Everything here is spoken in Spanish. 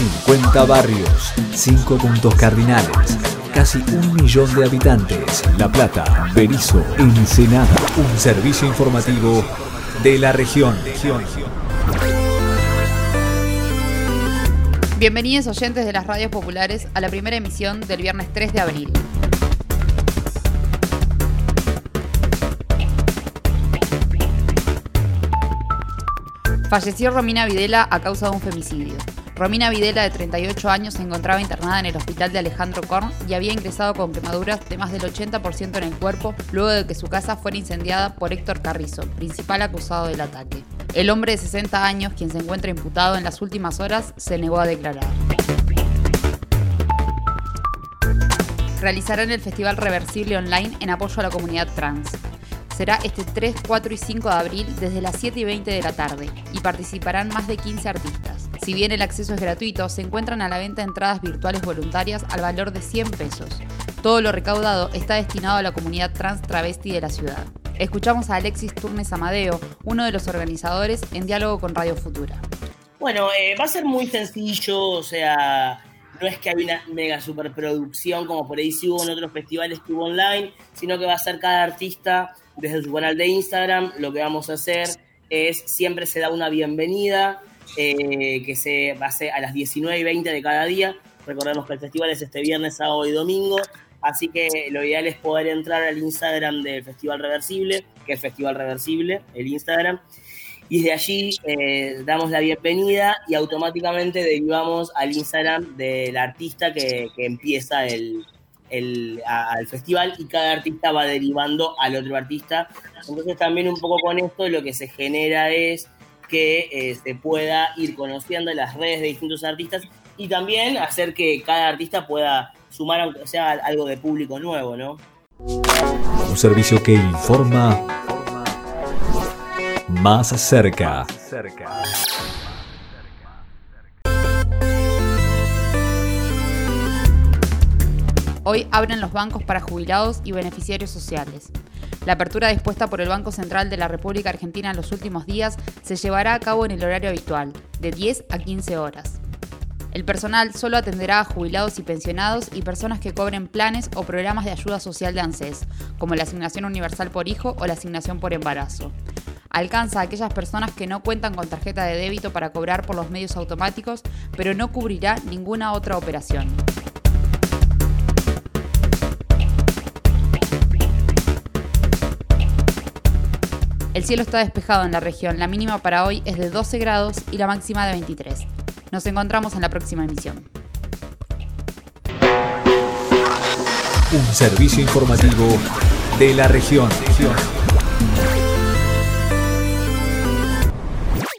50 barrios, 5 puntos cardinales, casi un millón de habitantes. La Plata, Berizo, Ensenada. Un servicio informativo de la región. Bienvenidos oyentes de las radios populares a la primera emisión del viernes 3 de abril. Falleció Romina Videla a causa de un femicidio. Romina Videla, de 38 años, se encontraba internada en el hospital de Alejandro Korn y había ingresado con quemaduras de más del 80% en el cuerpo luego de que su casa fuera incendiada por Héctor Carrizo, principal acusado del ataque. El hombre de 60 años, quien se encuentra imputado en las últimas horas, se negó a declarar. Realizarán el Festival Reversible Online en apoyo a la comunidad trans será este 3, 4 y 5 de abril desde las 7 y 20 de la tarde y participarán más de 15 artistas. Si bien el acceso es gratuito, se encuentran a la venta entradas virtuales voluntarias al valor de 100 pesos. Todo lo recaudado está destinado a la comunidad trans travesti de la ciudad. Escuchamos a Alexis Turnes Amadeo, uno de los organizadores, en diálogo con Radio Futura. Bueno, eh, va a ser muy sencillo, o sea, no es que hay una mega superproducción como por ahí sí hubo en otros festivales que hubo online, sino que va a ser cada artista desde su canal de Instagram lo que vamos a hacer es siempre se da una bienvenida eh, que se va a a las 19 y 20 de cada día. Recordemos que el festival es este viernes, sábado y domingo. Así que lo ideal es poder entrar al Instagram del Festival Reversible, que es Festival Reversible, el Instagram. Y desde allí eh, damos la bienvenida y automáticamente derivamos al Instagram del artista que empieza el, al festival y cada artista va derivando al otro artista. Entonces también un poco con esto lo que se genera es que se pueda ir conociendo las redes de distintos artistas y también hacer que cada artista pueda sumar aunque sea algo de público nuevo, ¿no? Un servicio que informa más cerca. Hoy abren los bancos para jubilados y beneficiarios sociales. La apertura dispuesta por el Banco Central de la República Argentina en los últimos días se llevará a cabo en el horario habitual, de 10 a 15 horas. El personal solo atenderá a jubilados y pensionados y personas que cobren planes o programas de ayuda social de ANSES, como la asignación universal por hijo o la asignación por embarazo. Alcanza a aquellas personas que no cuentan con tarjeta de débito para cobrar por los medios automáticos, pero no cubrirá ninguna otra operación. El cielo está despejado en la región, la mínima para hoy es de 12 grados y la máxima de 23. Nos encontramos en la próxima emisión. Un servicio informativo de la región.